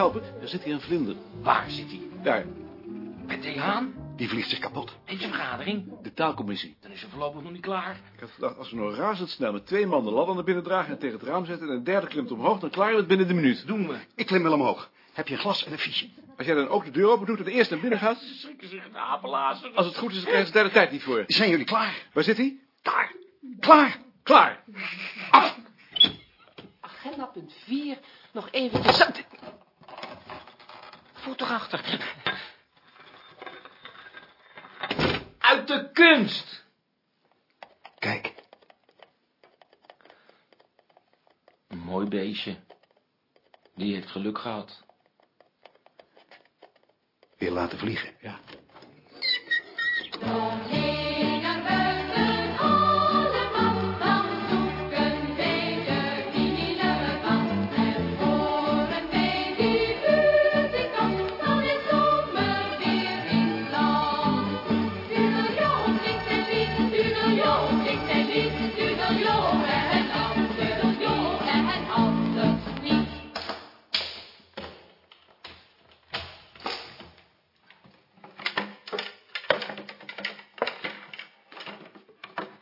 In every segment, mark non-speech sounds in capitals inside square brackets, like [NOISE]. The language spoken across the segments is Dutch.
helpen? Er zit hier een vlinder. Waar zit hij? Daar, Met de Haan? Die vliegt zich kapot. In zijn vergadering? de taalcommissie. Dan is ze voorlopig nog niet klaar. Ik had gedacht, als we nou razendsnel met twee man de ladder naar binnen dragen... en tegen het raam zetten en een derde klimt omhoog... dan klaren we het binnen de minuut. Doen we. Ik klim wel omhoog. Heb je een glas en een fiche? Als jij dan ook de deur open doet en eerst naar binnen gaat... Ze schrikken zich de apenlazen. als het goed is, dan krijgen ze daar de tijd niet voor. Zijn jullie klaar? Waar zit hij? Daar. Klaar. Klaar! Agenda punt 4. Nog even... Erachter. Uit de kunst. Kijk. Een mooi beestje. Die heeft geluk gehad. Weer laten vliegen. Ja.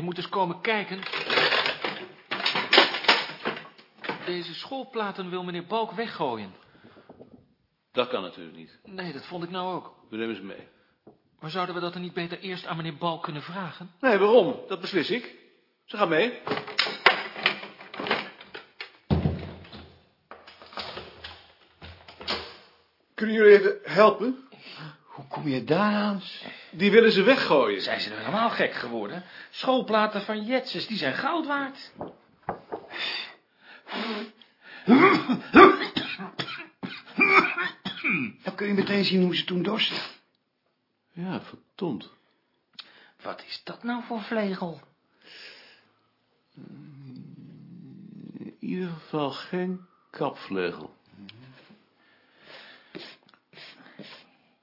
Je moet eens komen kijken. Deze schoolplaten wil meneer Balk weggooien. Dat kan natuurlijk niet. Nee, dat vond ik nou ook. We nemen ze mee. Maar zouden we dat dan niet beter eerst aan meneer Balk kunnen vragen? Nee, waarom? Dat beslis ik. Ze gaan mee. Kunnen jullie even helpen? Hoe kom je daar aan? Die willen ze weggooien. Zijn ze nou helemaal gek geworden? Schoolplaten van Jetses, die zijn goud waard. Dan kun je meteen zien hoe ze toen dorsten. Ja, verdomd. Wat is dat nou voor vlegel? In ieder geval geen kapvleugel.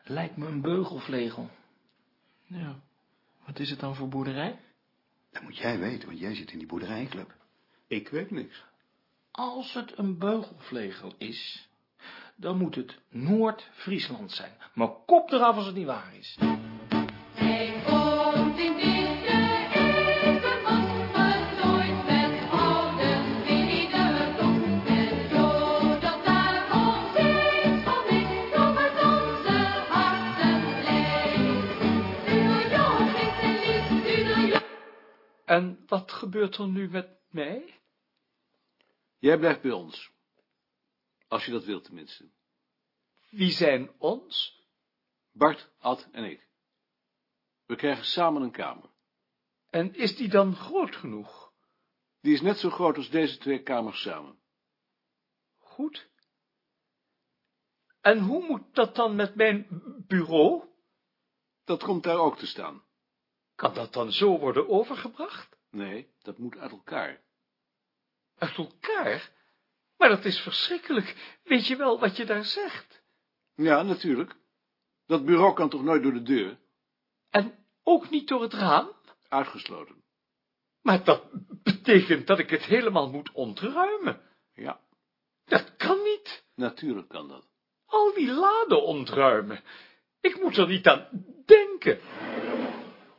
Lijkt me een beugelvlegel. Ja, wat is het dan voor boerderij? Dat moet jij weten, want jij zit in die boerderijclub. Ik weet niks. Als het een beugelvlegel is, dan moet het Noord-Friesland zijn. Maar kop eraf als het niet waar is. En wat gebeurt er nu met mij? Jij blijft bij ons. Als je dat wilt tenminste. Wie zijn ons? Bart, Ad en ik. We krijgen samen een kamer. En is die dan groot genoeg? Die is net zo groot als deze twee kamers samen. Goed. En hoe moet dat dan met mijn bureau? Dat komt daar ook te staan. Kan dat dan zo worden overgebracht? Nee, dat moet uit elkaar. Uit elkaar? Maar dat is verschrikkelijk. Weet je wel wat je daar zegt? Ja, natuurlijk. Dat bureau kan toch nooit door de deur? En ook niet door het raam? Uitgesloten. Maar dat betekent dat ik het helemaal moet ontruimen. Ja, Dat kan niet. natuurlijk kan dat. Al die laden ontruimen. Ik moet er niet aan denken.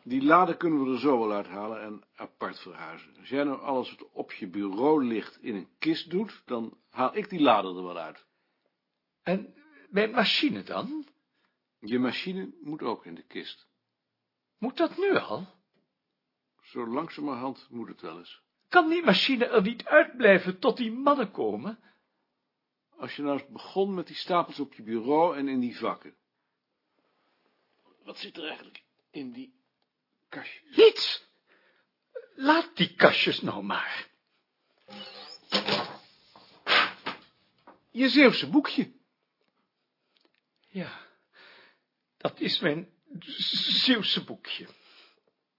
Die laden kunnen we er zo wel uithalen en apart verhuizen. Als jij nou alles wat op je bureau ligt in een kist doet, dan haal ik die laden er wel uit. En mijn machine dan? Je machine moet ook in de kist. Moet dat nu al? Zo langzamerhand moet het wel eens. Kan die machine er niet uitblijven tot die mannen komen? Als je nou eens begon met die stapels op je bureau en in die vakken. Wat zit er eigenlijk in die kastjes? Niets. Laat die kastjes nou maar. Je Zeeuwse boekje. Ja, dat is mijn Zeeuwse boekje.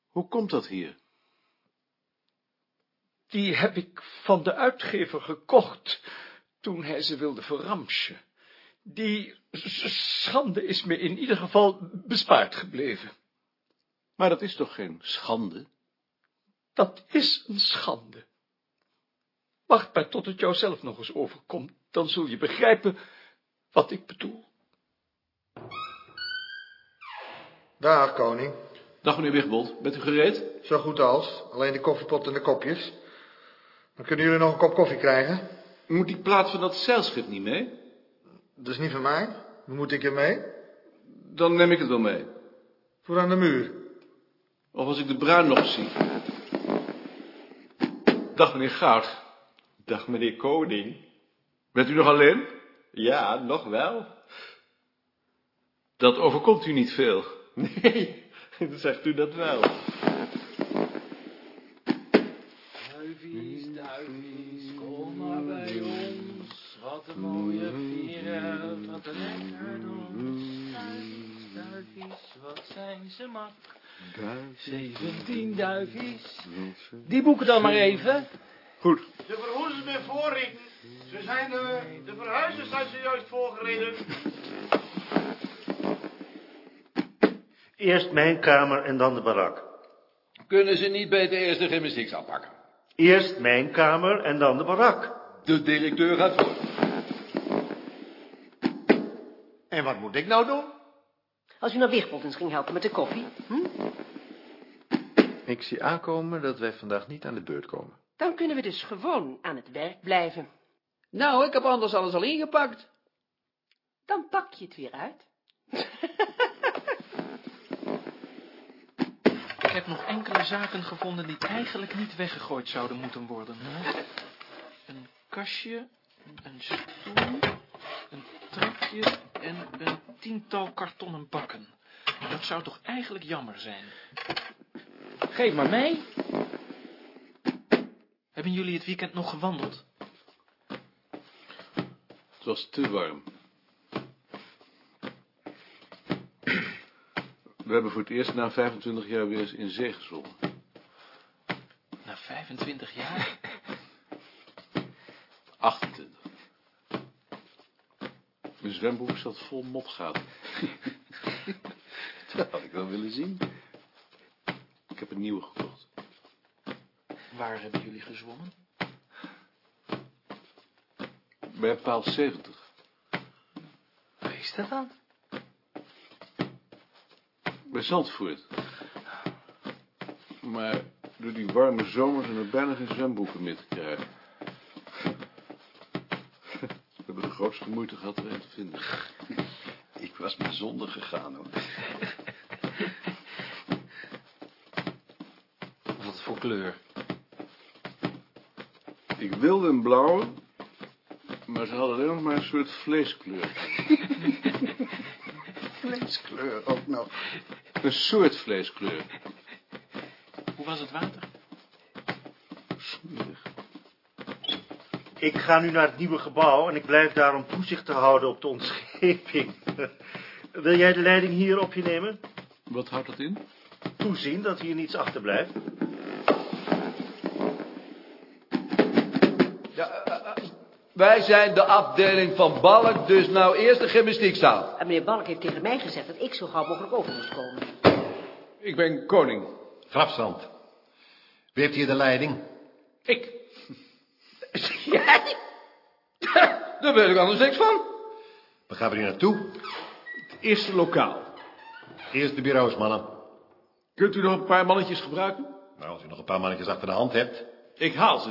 Hoe komt dat hier? Die heb ik van de uitgever gekocht toen hij ze wilde verramschen. Die schande is me in ieder geval bespaard gebleven. Maar dat is toch geen schande? Dat is een schande. Wacht maar tot het jou zelf nog eens overkomt, dan zul je begrijpen wat ik bedoel. Dag, koning. Dag, meneer Wigbold. Bent u gereed? Zo goed als. Alleen de koffiepot en de kopjes. Dan kunnen jullie nog een kop koffie krijgen. Moet die plaat van dat zeilschip niet mee? Dat is niet van mij. Moet ik er mee? Dan neem ik het wel mee. Voor aan de muur. Of als ik de bruin nog zie. Dag, meneer Goud. Dag meneer Koning. Bent u nog alleen? Ja, nog wel. Dat overkomt u niet veel. [LAUGHS] Nee, zegt u dat wel. Duivies, duivies, kom maar bij ons. Wat een mooie vieren, wat een lekker dons. Duivies, duivies, wat zijn ze mak. Zeventien duivies. Die boeken dan maar even. Goed. De verhoezers met voorrieten. Ze zijn de, de verhuizers zijn zojuist voorgereden. Eerst mijn kamer en dan de barak. Kunnen ze niet beter eerst de gymnastiek aanpakken? Eerst mijn kamer en dan de barak. De directeur gaat voor. En wat moet ik nou doen? Als u naar Wigbold eens ging helpen met de koffie, hm? Ik zie aankomen dat wij vandaag niet aan de beurt komen. dan kunnen we dus gewoon aan het werk blijven. Nou, ik heb anders alles al ingepakt. Dan pak je het weer uit. Ik heb nog enkele zaken gevonden die eigenlijk niet weggegooid zouden moeten worden. Hè? Een kastje, een stoel, een trapje en een tiental kartonnen bakken. Dat zou toch eigenlijk jammer zijn? Geef maar mee. Hebben jullie het weekend nog gewandeld? Het was te warm. We hebben voor het eerst na 25 jaar weer eens in zee gezwommen. Na 25 jaar? [LAUGHS] 28. Mijn zwembroek zat vol motgaten. [LAUGHS] Dat had ik wel willen zien. Ik heb een nieuwe gekocht. Waar hebben jullie gezwommen? Bij paal 70. Waar is dat dan? Bij Zandvoort. Maar door die warme zomer zijn er bijna geen zwembroeken meer te krijgen. We hebben de grootste moeite gehad er een te vinden. [LAUGHS] Ik was maar zonder gegaan hoor. [LAUGHS] Wat voor kleur? Ik wilde een blauwe, maar ze hadden alleen nog maar een soort vleeskleur. [LAUGHS] Vleeskleur ook nog. Een soort vleeskleur. Hoe was het water? Ik ga nu naar het nieuwe gebouw en ik blijf daar om toezicht te houden op de ontscheping. [LAUGHS] Wil jij de leiding hier op je nemen? Wat houdt dat in? Toezien dat hier niets achterblijft. Wij zijn de afdeling van Balk, dus nou eerst de gymnastiekzaal. En meneer Balk heeft tegen mij gezegd dat ik zo gauw mogelijk over moest komen. Ik ben koning. Grafstand. Wie heeft hier de leiding? Ik. Jij? [LAUGHS] Daar weet ik anders niks van. Waar gaan we hier naartoe? Het eerste lokaal. Eerst de bureaus, mannen. Kunt u nog een paar mannetjes gebruiken? Nou, als u nog een paar mannetjes achter de hand hebt. Ik haal ze.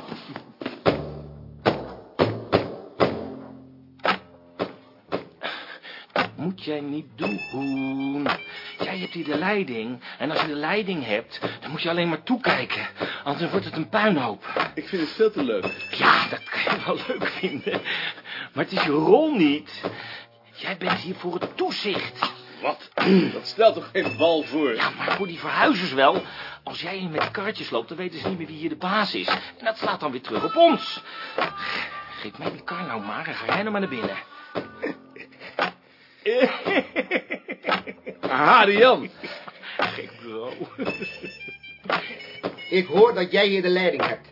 Moet jij niet doen. Jij hebt hier de leiding. En als je de leiding hebt, dan moet je alleen maar toekijken. Anders wordt het een puinhoop. Ik vind het veel te leuk. Ja, dat kan je wel leuk vinden. Maar het is je rol niet. Jij bent hier voor het toezicht. Wat? [CLEARS THROAT] Dat stelt toch geen bal voor? Ja, maar voor die verhuizers wel. Als jij hier met karretjes loopt, dan weten ze niet meer wie hier de baas is. En dat slaat dan weer terug op ons. Geef mij die kar nou maar en ga jij nou maar naar binnen. [LAUGHS] Aha, de Jan. Gek bro. Ik hoor dat jij hier de leiding hebt.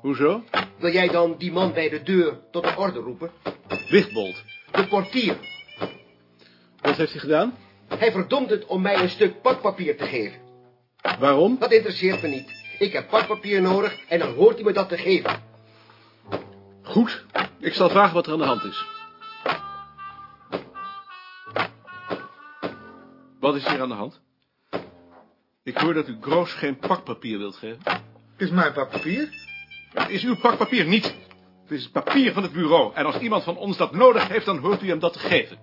Hoezo? Wil jij dan die man bij de deur tot de orde roepen? Wichtbold. De portier. Wat heeft hij gedaan? Hij verdomt het om mij een stuk pakpapier te geven. Waarom? Dat interesseert me niet. Ik heb pakpapier nodig en dan hoort hij me dat te geven. Goed. Ik zal vragen wat er aan de hand is. Wat is hier aan de hand? Ik hoor dat u Groos geen pakpapier wilt geven. Is mijn pak papier. Het is uw pakpapier niet. Het is het papier van het bureau. En als iemand van ons dat nodig heeft, dan hoort u hem dat te geven.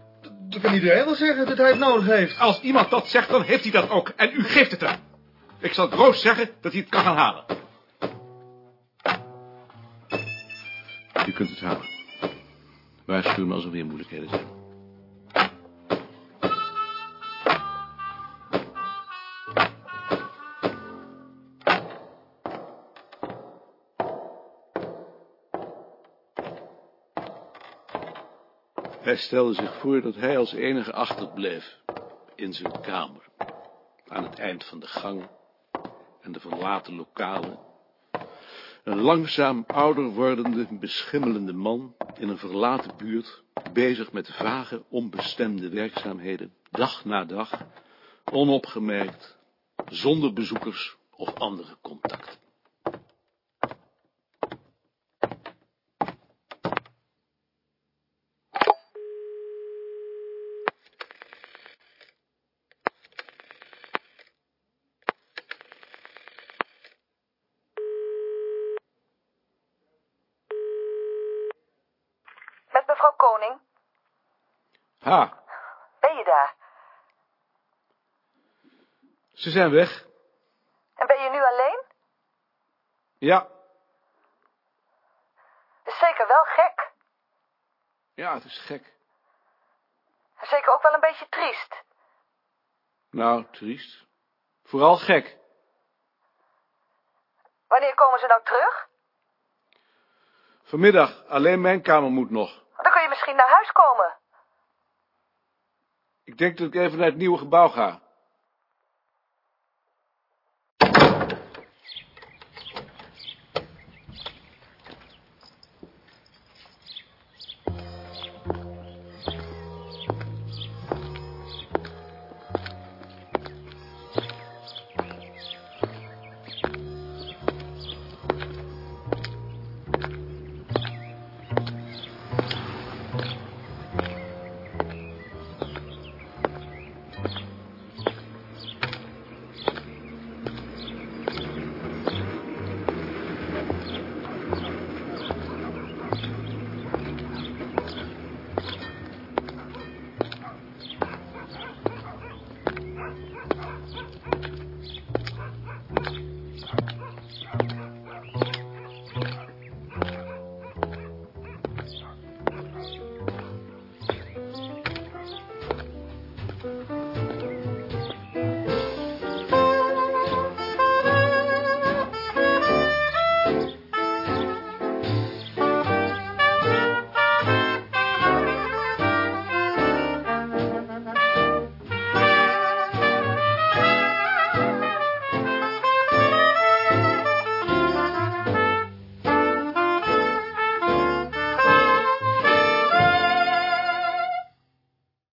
Dat kan iedereen wel zeggen dat hij het nodig heeft. Als iemand dat zegt, dan heeft hij dat ook. En u geeft het hem. Ik zal Groos zeggen dat hij het kan gaan halen. U kunt het halen. Waarschuw me als er weer moeilijkheden zijn. Stelde zich voor dat hij als enige achterbleef in zijn kamer, aan het eind van de gang en de verlaten lokalen. Een langzaam ouder wordende, beschimmelende man in een verlaten buurt, bezig met vage, onbestemde werkzaamheden, dag na dag, onopgemerkt, zonder bezoekers of andere contacten. Met mevrouw Koning. Ha, Ben je daar? Ze zijn weg. En ben je nu alleen? Ja, Is zeker wel gek. ja, het is gek. En Zeker ook wel een beetje triest. Nou, triest. Vooral gek. Wanneer komen ze nou terug? Vanmiddag, alleen mijn kamer moet nog. Dan kun je misschien naar huis komen. Ik denk dat ik even naar het nieuwe gebouw ga.